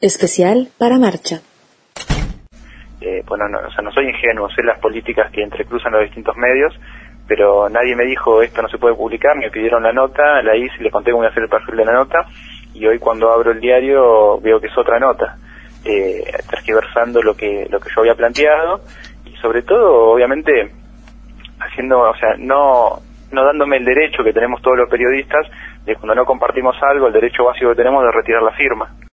Especial para Marcha. Eh, pues bueno, no, o sea, no soy ingenuo, sé las políticas que entrecruzan los distintos medios, pero nadie me dijo esto no se puede publicar, me pidieron la nota, la hice, le conté cómo iba a hacer el perfil de la nota, y hoy cuando abro el diario veo que es otra nota, eh, tergiversando lo que, lo que yo había planteado, y sobre todo, obviamente, haciendo, o sea, no, no dándome el derecho que tenemos todos los periodistas de cuando no compartimos algo, el derecho básico que tenemos de retirar la firma.